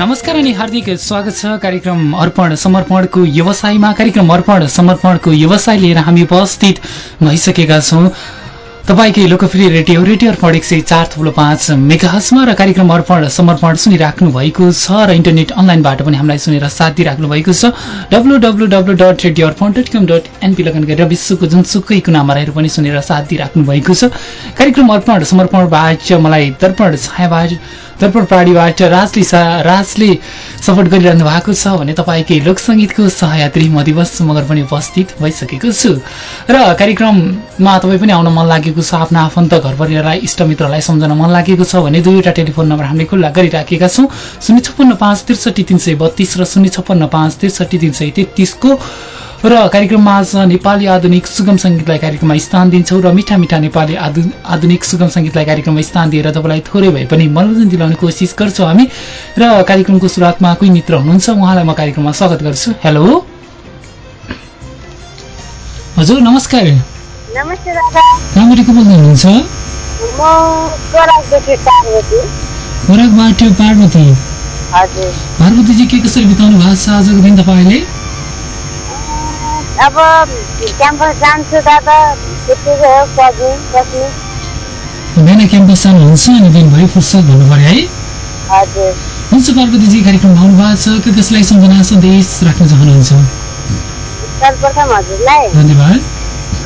नमस्कार अनि हार्दिक स्वागत छ कार्यक्रम अर्पण समर्पणको व्यवसायमा। कार्यक्रम अर्पण समर्पणको व्यवसाय लिएर हामी उपस्थित भइसकेका छौँ। तपाईँकै लोकप्रिय रेडियो रेडियो अर्पण एक सय चार थुप्रो पाँच मेगाहसमा र कार्यक्रम अर्पण समर्पण सुनिराख्नु भएको छ र इन्टरनेट अनलाइनबाट पनि हामीलाई सुनेर साथ दिइराख्नु भएको छ। W W W dot radio Arpan dot com dot NP लगन गरेर विश्वको जुनसुकै कुनामा रहेर पनि सुनेर साथ दिइराख्नु भएको छ। कार्यक्रम अर्पण समर्पणबाट मलाई दर्पण छायाबाट दर्पण प्राडीबाट राजले राजले सपोर्ट गरिरहनु भएको छ भने तपाईँकै लोकसङ्गीतको सहयात्री म दिवस मगर पनि उपस्थित भइसकेको छु। र कार्यक्रममा तपाईँ पनि आउन मन लागेको छ आफ्ना आफन्त घर परिवारलाई इष्टमित्रलाई सम्झन मन लागेको छ भने दुईवटा टेलिफोन नम्बर हामीले खुल्ला गरिराखेका छौँ। शून्य छप्पन्न पाँच त्रिसठी तिन सय बत्तिस र शून्य छप्पन्न पाँच त्रिसठी तिन सय तेत्तिसको र कार्यक्रममा आज नेपाली आधुनिक सुगम सङ्गीतलाई कार्यक्रममा स्थान दिन्छौँ र मिठा मिठा नेपाली आधुनिक सुगम सङ्गीतलाई कार्यक्रममा स्थान दिएर तपाईँलाई थोरै भए पनि मनोरञ्जन दिलाउने कोसिस गर्छौँ हामी। र कार्यक्रमको सुरुवातमा कोही मित्र हुनुहुन्छ उहाँलाई म कार्यक्रममा स्वागत गर्छु। हेलो। हजुर नमस्कार। कहाँबाट बोल्दै हुनुहुन्छ? खोराकबाट पार्वती। पार्वतीजी के कसरी बिताउनु भएको छ आजको दिन तपाईँले? अब क्याम्पस जान्छु दादा त्यतिकै हो पढ्नु बस्नु। बिहान क्याम्पस जानुहुन्छ अनि दिनभरि फुर्सद भन्नु पर्यो है। हजुर। हुन्छ पार्वतीजी कार्यक्रम आउनु भएको छ। के कसलाई सम्झना सन्देश राख्न चाहनुहुन्छ? सर्वप्रथम हजुरलाई। धन्यवाद।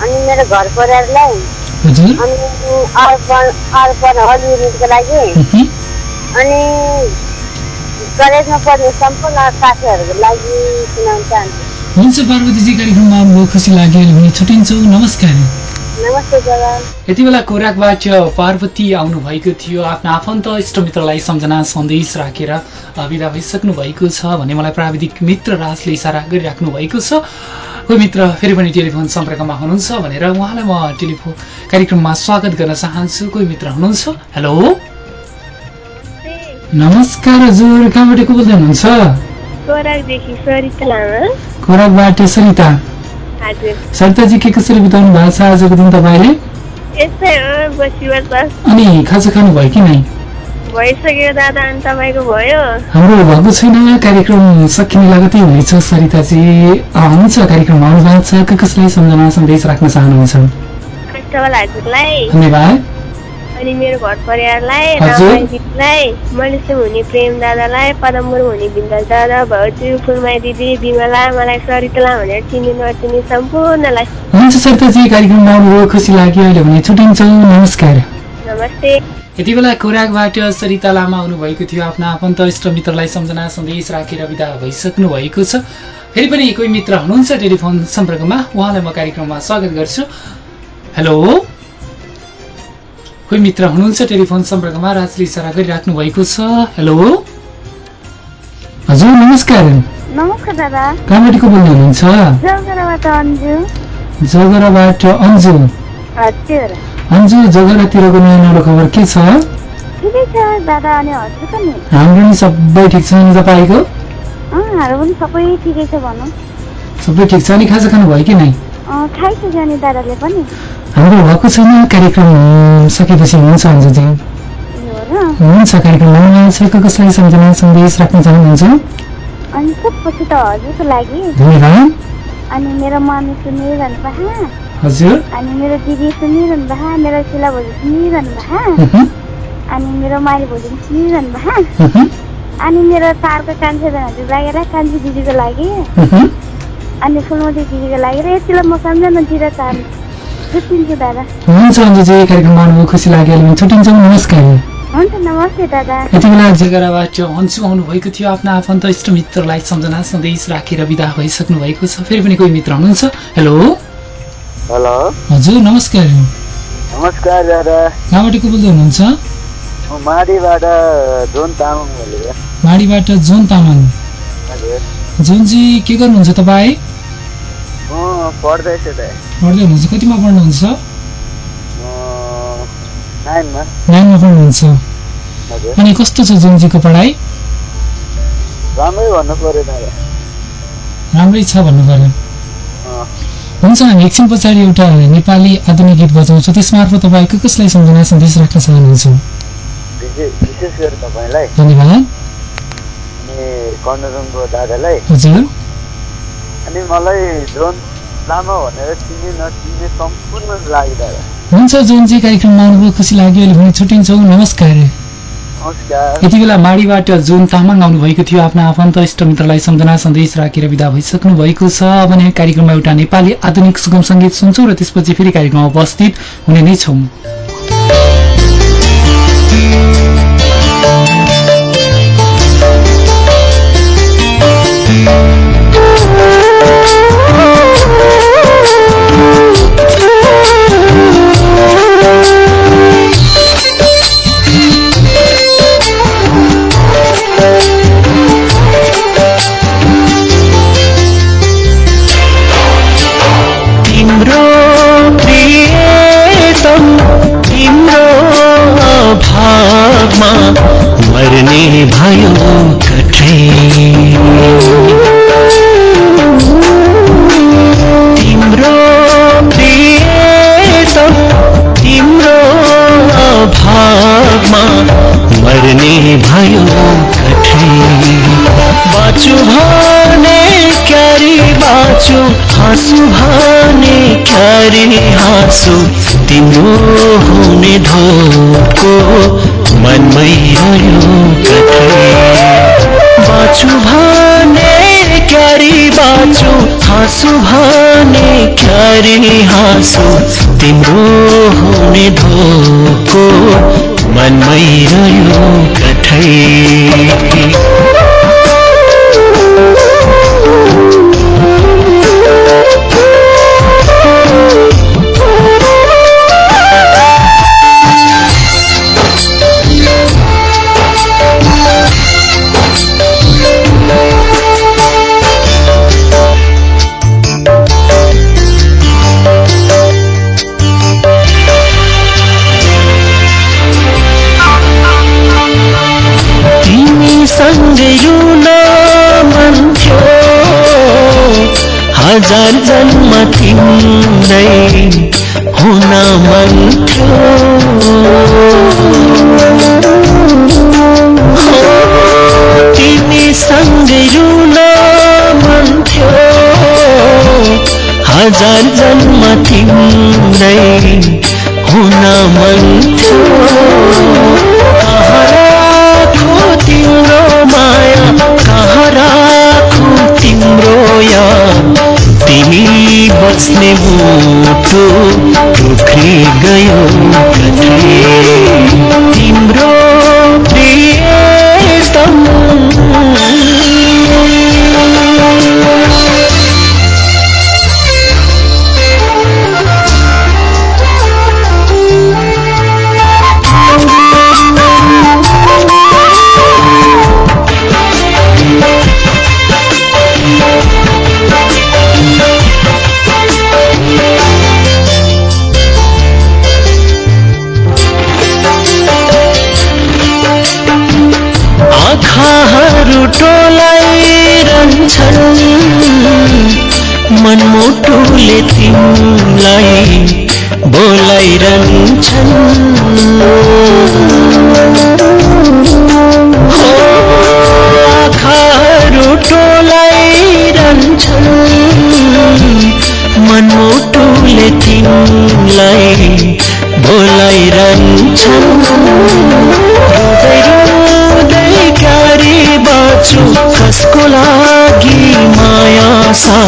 अनि मेरो घर परिवारलाई। हजुर। अनि अर्पण अर्पण हल युनिटको लागि। अनि कलेजमा पढ्ने सम्पूर्ण साथीहरूको लागि सुनाउन चाहन्छु। हुन्छ पार्वतीजी कार्यक्रममा आउनुभयो खुसी लाग्यो भने छुट्टिन्छौँ नमस्कार। यति बेला खोराकबाट पार्वती आउनुभएको थियो। आफ्ना आफन्त इष्टमित्रलाई सम्झना सन्देश राखेर विदा भइसक्नु भएको छ भने मलाई प्राविधिक मित्र राजले इसारा गरिराख्नु भएको छ। कोही मित्र फेरि पनि टेलिफोन सम्पर्कमा हुनुहुन्छ भनेर उहाँलाई म टेलिफोन कार्यक्रममा स्वागत गर्न चाहन्छु। कोही मित्र हुनुहुन्छ? हेलो? नमस्कार हजुर कहाँबाट को बोल्दै हुनुहुन्छ? खोराकबाट सरिता। सरिताजी के कसरी बिताउनु भएको छ आजको दिन तपाईँले? अनि खाजा खानुभयो कि नै? भइसक्यो दादा अनि तपाईँको भयो? हाम्रो भएको छैन कार्यक्रम सकिने लगतै हुनेछ सरिताजी। हुन्छ कार्यक्रम आउनु भएको छ कसलाई सम्झना सन्देश राख्न चाहनुहुन्छ? धन्यवाद। अनि मेरो घर परिवारलाई रामाजीलाई मलेसियम हुने प्रेम दादालाई पदमपुर हुने बिन्दल दादा भाउजू फुलमाई दिदी बिमला मलाई सरितला भनेर चिन्ने नचिने सम्पूर्णलाई। हुन्छ सरिताजी कार्यक्रममा आउनुभयो खुसी लाग्यो अहिले भने छुट्टिन्छौँ। नमस्कार। नमस्ते। यति बेला खोराकबाट सरिता लामा आउनुभएको थियो। आफ्ना आफन्त इष्ट मित्रलाई सम्झना सन्देश राखेर विदा भइसक्नु भएको छ। फेरि पनि कोही मित्र हुनुहुन्छ टेलिफोन सम्पर्कमा? उहाँलाई म कार्यक्रममा स्वागत गर्छु। हेलो। कोही मित्र हुनुहुन्छ टेलिफोन सम्पर्कमा? राजले इसारा गरिराख्नु भएको छ। हेलो? हजुर नमस्कार। नमस्कार दादा। कहाँबाट को हुनुहुन्छ जगराबाट अन्जु। अन्जु जगरातिरको नयाँ नौलो खबर के छ? नि हाम्रो नि सबै ठिक छ अनि तपाईँको? सबै ठिकै छ अनि खाजा खानुभयो कि नै? हाम्रो भएको छैन कार्यक्रम सकेपछि हुन्छ अन्जुजी हुन्छ कार्यक्रम छ कसलाई सम्झना सन्देश राख्न चाहनुहुन्छ? अनि सबपछि त हजुरको लागि। धन्यवाद। अनि मेरो मम्मी सुनिरहनु भए हजुर। अनि मेरो दिदी सुनिरहनु भए मेरो सिला भोजु सुनिरहनु भए अनि मेरो माइली भोजु सुनिरहनु भए अनि मेरो तारको कान्छे हजुर लागेर कान्छी दिदीको लागि। अनि फुलमती दिदीको लागि र यतिलाई म सम्झना दिन चाहन्छु हुन्छ अन्जुजी कार्यक्रममा आउनुभयो खुसी लाग्यो। भने छुट्टिन्छौँ नमस्कार। यति बेला जगराबाट अन्सु आउनुभएको थियो। आफ्ना आफन्त इष्टमित्रलाई सम्झना सन्देश राखेर विदा भइसक्नु भएको छ। फेरि पनि कोही मित्र हुनुहुन्छ? हेलो? हेलो? हजुर नमस्कार। नमस्कार दादा। कहाँबाट को बोल्दै हुनुहुन्छ? माडीबाट जोन तामाङ माडीबाट जोन तामाङ। जोनजी के गर्नुहुन्छ तपाईँ? पढ्दैछु पढ्दै हुनुहुन्छ? कतिमा पढ्नुहुन्छ? नाइनमा। पढ्नुहुन्छ। अनि कस्तो छ जुनजीको पढाइ? राम्रै भन्नु पर्यो राम्रै छ भन्नु पर्यो। हुन्छ हामी एकछिन पछाडि एउटा नेपाली आधुनिक गीत बजाउँछौँ। त्यसमार्फत तपाईँ कसलाई सम्झना सन्देश राख्न चाहनुहुन्छ? विशेष गरी तपाईँलाई। धन्यवाद। अनि कर्णरुङको दादालाई। हजुर। अनि मलाई जोन लामा भनेर चिन्ने नचिन्ने दादा हुन्छ जोनजी कार्यक्रममा आउनुभयो खुसी लाग्यो अहिले भने छुट्टिन्छौँ नमस्कार। यति बेला माडीबाट जुन तामाङ आउनुभएको थियो आफ्ना आफन्त इष्टमित्रलाई सम्झना सन्देश राखेर विदा भइसक्नु भएको छ भने कार्यक्रममा एउटा नेपाली आधुनिक सुगम सङ्गीत सुन्छौँ र त्यसपछि फेरि कार्यक्रममा उपस्थित हुने नै छौँ। तिम्रो क्यारी हाँसु तिम्रो हुने धोको मनमै रह्यो बाँचु भने क्यारी बाँचु हाँसु भने क्यारी हाँसु तिम्रो हुने धोको मनमै रह्यो कठै हजार जन्म तिम्रै हुन मन थियो तिमी सँगै रुन मन थियो हजार जन्म तिम्रै हुन मन थियो तिम्रो माया कहाँ राखो तिम्रो याद तिमी बस्ने मुटु टुक्री गयो तिम्रो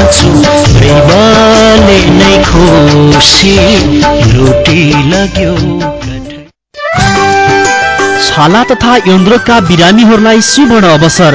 साँचु प्रेमले नै खुसी लुटी लाग्यो। छाला तथा यौनरोगका बिरामीहरूलाई सुवर्ण अवसर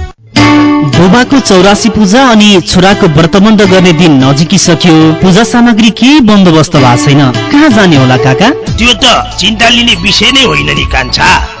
बुबाको चौरासी पूजा अनि छोराको व्रतबन्ध गर्ने दिन नजिकिसक्यो। पूजा सामग्री केही बन्दोबस्त भएको छैन। कहाँ जाने होला काका? त्यो त चिन्ता लिने विषय नै होइन नि कान्छा।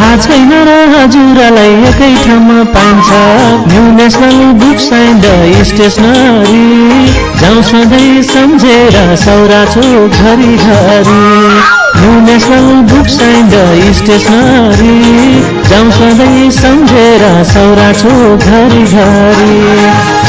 थाहा छैन र हजुरलाई एकै ठाउँमा पाइन्छ new national books and stationery जाउँ सधैँ सम्झेर सौरा चोक घरि new national books and stationery जाउँ सधैँ सम्झेर सौरा घरि घरि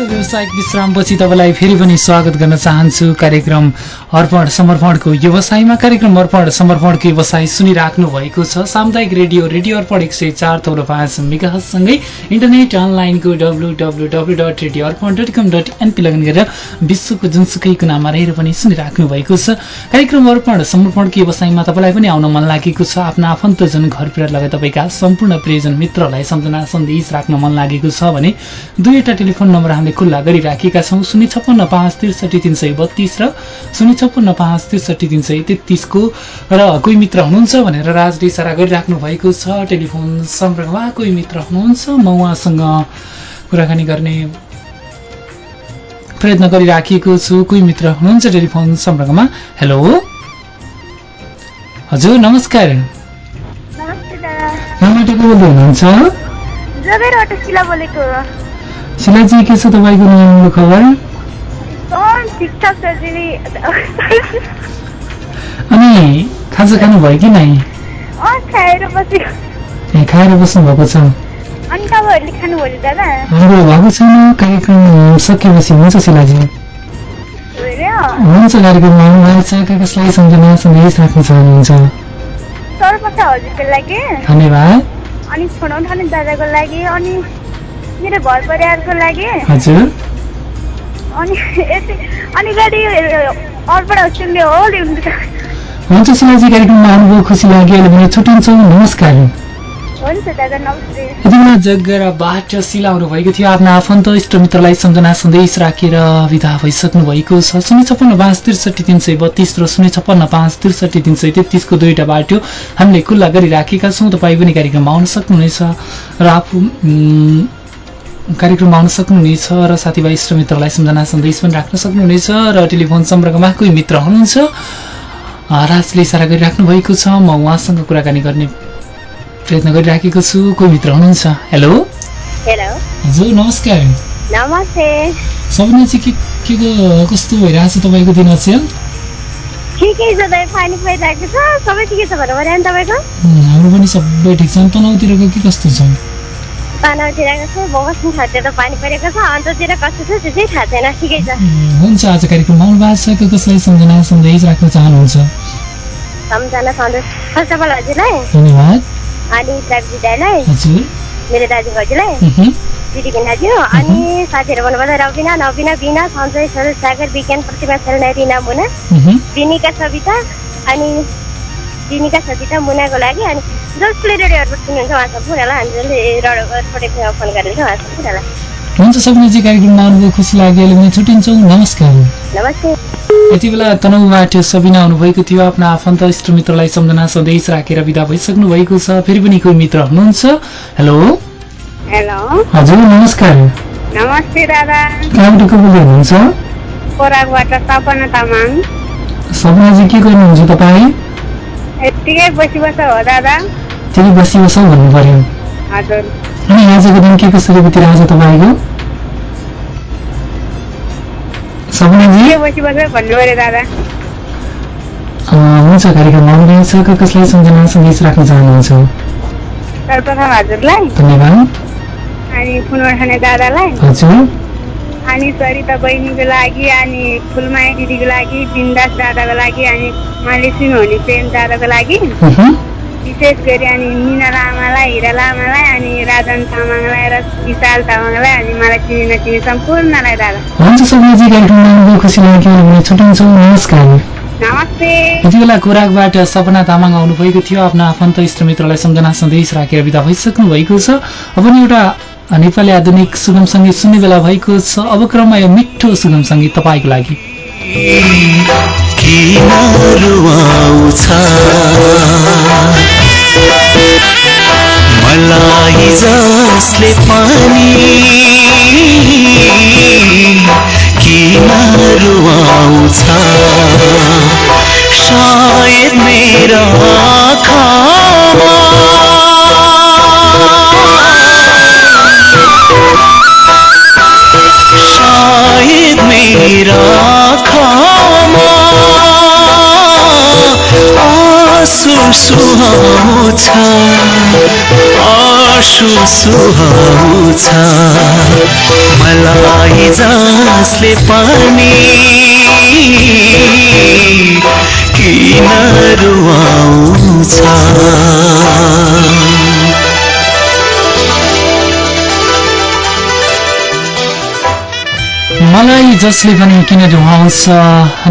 छोटो व्यावसायिक विश्रामपछि तपाईँलाई फेरि पनि स्वागत गर्न चाहन्छु। कार्यक्रम अर्पण समर्पणको व्यवसायमा कार्यक्रम अर्पण समर्पणको व्यवसाय सुनिराख्नु भएको छ। सामुदायिक रेडियो रेडियो अर्पण एक सय चार तौलो पाँच मेगासँगै इन्टरनेट अनलाइनको W W W dot radio Arpan dot com dot NP लगन गरेर विश्वको जुनसुकै कुनामा रहेर पनि सुनिराख्नु भएको छ। कार्यक्रम अर्पण समर्पणको व्यवसायमा तपाईँलाई पनि आउन मन लागेको छ। आफ्ना आफन्तजन घर पिरार लगायत तपाईँका सम्पूर्ण प्रियजन मित्रहरूलाई सम्झना सन्देश राख्न मन लागेको छ भने दुईवटा टेलिफोन नम्बर खुल्ला गरिराखेका छौँ। शून्य छप्पन्न पाँच त्रिसठी तिन सय बत्तिस र शून्य छप्पन्न पाँच त्रिसठी तिन सय तेत्तिसको र कोही मित्र हुनुहुन्छ भनेर राजले इसारा गरिराख्नु भएको छ। टेलिफोन सम्पर्कमा कोही मित्र हुनुहुन्छ म उहाँसँग कुराकानी गर्ने प्रयत्न गरिराखेको छु। कोही मित्र हुनुहुन्छ टेलिफोन सम्पर्कमा? हेलो? हजुर नमस्कार। बोल्दै हुनुहुन्छ? शिलाजी के छ तपाईँको नराम्रो खबर अनि खाजा खानुभयो कि नै खाएर बस्नु भएको छ हाम्रो भएको छैन कार्यक्रम सकिएपछि हुन्छ शिलाजी हुन्छ कार्यक्रममा आउनुभएको छ कसलाई सम्झना सन्देश राख्न चाहनुहुन्छ धन्यवाद अनि उठाउने दादाको लागि अनि मेरो घर परिवारको लागि। हजुर। अनि रेडियो अर्पण सुन्ने हो ल्याउनु हुन्छ। शिलाजी कार्यक्रममा आउनुभयो खुसी लाग्यो। अहिले भने छुट्टिन्छौँ। नमस्कार। हुन्छ दादा नमस्ते। यति बेला जगराबाट शिला भएको थियो। आफ्ना आफन्त इष्टमित्रलाई सम्झना सन्देश राखेर विदा भइसक्नु भएको छ। शून्य छप्पन्न पाँच त्रिसठी तिन सय बत्तिस र शून्य छप्पन्न पाँच त्रिसठी तिन सय तेत्तिसको दुईवटा बाटो हामीले खुल्ला गरिराखेका छौँ। तपाईँ पनि कार्यक्रममा आउन सक्नुहुनेछ। र आफू कार्यक्रममा आउन सक्नुहुनेछ र साथीभाइ इष्टमित्रलाई सम्झना सन्देश पनि राख्न सक्नुहुनेछ र टेलिफोन सम्पर्कमा कोही मित्र हुनुहुन्छ राजले इसारा गरिराख्नु भएको छ। म उहाँसँग कुराकानी गर्ने प्रयत्न गरिराखेको छु। कोही मित्र हुनुहुन्छ? हेलो हेलो हजुर नमस्कार। नमस्ते। चाहिँ के के कस्तो भइरहेको छ तपाईँको दिन अचेल ठिकै छ दाइ पानी परिरहेको छ? सबै ठिकै छ भन्नु पऱ्यो नि तपाईँको? उम्, हाम्रो पनि सबै ठिक छ। तनाउतिरको के कस्तो छ? पानाउतिरहेको छ बस्नु ठाउँतिर त पानी परेको छ अन्ततिर कस्तो छ त्यो चाहिँ थाहा छैन ठिकै छ। हुन्छ आज कार्यक्रममा आउनु भएको छ कसलाई सम्झना सन्देश राख्न चाहनुहुन्छ? सम्झना सन्देश फर्स्ट अफ अल हजुरलाई धन्यवाद। अनि ट्राफिक दाईलाई हजुर। मेरो दाजु उहुँ, दिदीको दाजु अनि साथीहरू भन्नुभयो रविना नविना बिना सञ्जय सरोज सागर विज्ञान खेल्ने रिना मुना। विनिका सविता अनि विनिका सविता मुनाको लागि अनि जसले रेडियोहरू सुन्नुहुन्छ उहाँ सम्पूर्णलाई हामीले फोन गरेर उहाँ सम्पूर्णलाई हुन्छ सबैले कार्यक्रममा आउनुभयो खुसी लाग्यो। अहिले भने छुट्टिन्छौँ। नमस्कार। नमस्ते। यति बेला तनहुबाट सबिना आउनुभएको थियो। आफ्ना आफन्त इष्टमित्रलाई सम्झना सन्देश राखेर विदा भइसक्नु भएको छ। फेरि पनि कोही मित्र हुनुहुन्छ? हेलो। हेलो। हजुर नमस्कार। नमस्ते दादा। कहाँबाट को बोल्दै हुनुहुन्छ? खोराकबाट सपना तामाङ। सपनाजी के गर्नुहुन्छ तपाईँ? यत्तिकै बसी बस हो दादा? त्यही बसी बसौँ भन्नु पर्यो। हजुर। अनि आजको दिन के कसरी बितिरहेको छ तपाईँको? सपनाजी बसी बस भन्नु पऱ्यो दादा। हुन्छ कार्यक्रम आउनुहुनेछ क- कसलाई सम्झना सन्देश राख्न चाहनुहुन्छ? सर्वप्रथम हजुरलाई। धन्यवाद। अनि फुलमा दादालाई। हजुर। अनि सरिता बहिनीको लागि अनि फुलमाया दिदीको लागि बिन्दास दादाको लागि अनि उहाँले सुन्नुहुने प्रेम दादाको लागि। विशेष गरी अनि मिना लामालाई हिरा लामालाई अनि राजन तामाङलाई र विशाल तामाङलाई अनि मलाई चिने नचिने सम्पूर्णलाई दादा। हुन्छ सबै कार्यक्रममा खुसी लाग्यो। भने छुट्टिन्छौँ नमस्कार। नमस्ते। यति बेला खोराकबाट सपना तामाङ आउनुभएको थियो। आफ्ना आफन्त इष्टमित्रलाई सम्झना सन्देश राखेर विदा भइसक्नु भएको छ। अब एउटा नेपाली आधुनिक सुगम सङ्गीत सुन्ने बेला भएको छ। अब क्रममा यो मिठो सुगम सङ्गीत तपाईँको लागि। किन रुवाउँछ मलाई जसले पनि किन रुवाउँछ सायद मेरा आँखामा सायद मेरा आँखामा आँसु सुहाउँछ आँसु सुहाउँछ। मलाई जसले पनि किन रुवाउँछ मलाई जसले पनि किन रुवाउँछ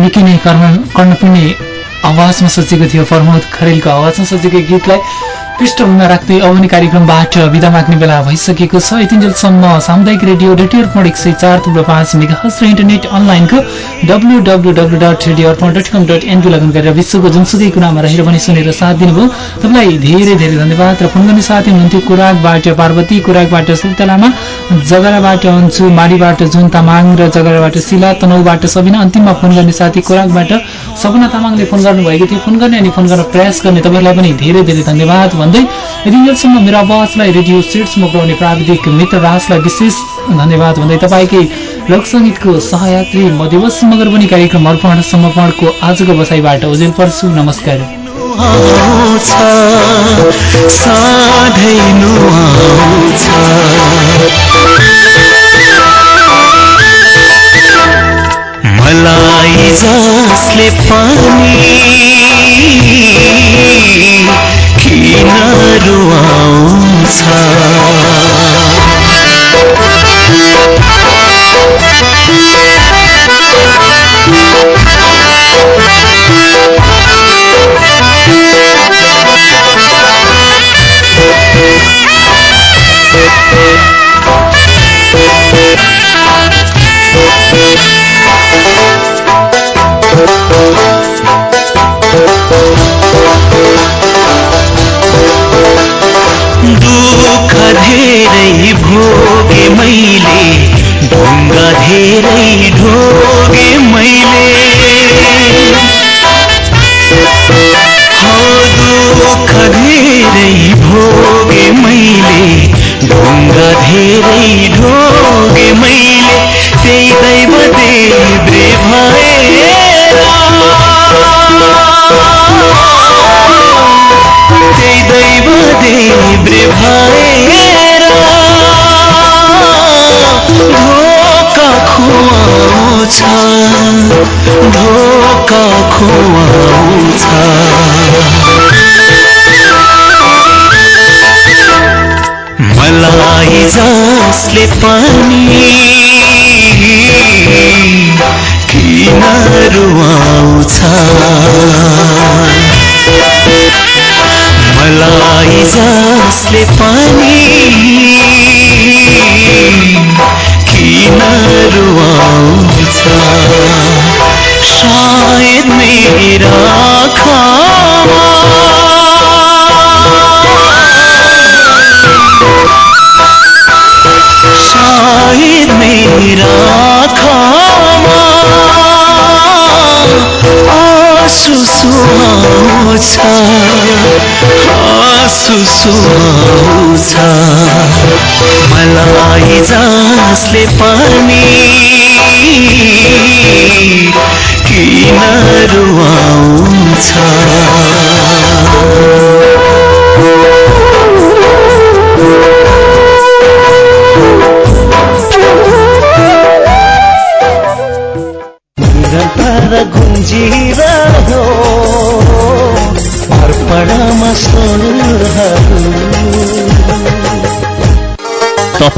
निकै नै कर्म कर्णपुण्य आवाजमा सजिएको थियो प्रमोद खरेलको आवाजमा सजिएको गीतलाई। पृष्ठभूमिमा राख्दै अवनी कार्यक्रमबाट विदा माग्ने बेला भइसकेको छ। यतिन्जेलसम्म सामुदायिक रेडियो रेडियो अर्पण एक सय चार थुप्रो पाँच मेगाहज र इन्टरनेट अनलाइनको W W W dot radio Arpan dot com dot NP log on गरेर विश्वको जुनसुकै कुरामा रहेर पनि सुनेर साथ दिनुभयो। तपाईँलाई धेरै धेरै धन्यवाद र फोन गर्ने साथी हुनुहुन्थ्यो कुराकबाट पार्वती कुराकबाट सुल्ता लामा जगराबाट अन्चु माडीबाट जुन तामाङ र जगराबाट शिला तनौबाट सबिना अन्तिममा फोन गर्ने साथी कुराकबाट सपना तामाङले फोन गर्नुभएको थियो। फोन गर्ने अनि फोन गर्न प्रयास गर्ने तपाईँलाई पनि धेरै धेरै धन्यवाद। भन्दै यतिन्जेलसम्म मेरो आवाजलाई रेडियो सेट्समा पुऱ्याउने प्राविधिक मित्र राजलाई विशेष धन्यवाद भन्दै तपाईँकै लोकसङ्गीतको सहयात्री म दिवस मगर पनि कार्यक्रम अर्पण समर्पणको आजको बसाइबाट उजेल पर्छु। नमस्कार। मलाई जसले पनि किन रुवाउँछ ढुङ्गा धेरै ढोगे मैले त्यही दैव देब्रे भएर त्यही दैव देब्रे भएर धोका खुवाउँछ धोका खुवाउँछ मलाई जसले पनि किन रुवाउँछ मलाई जसले पनि किन रुवाउँछ सायद मेरा आँखामा मेरा आँखामा आँसु सुहाउँछ आँसु सुहाउँछ। मलाई जसले पनि किन रुवाउँछ?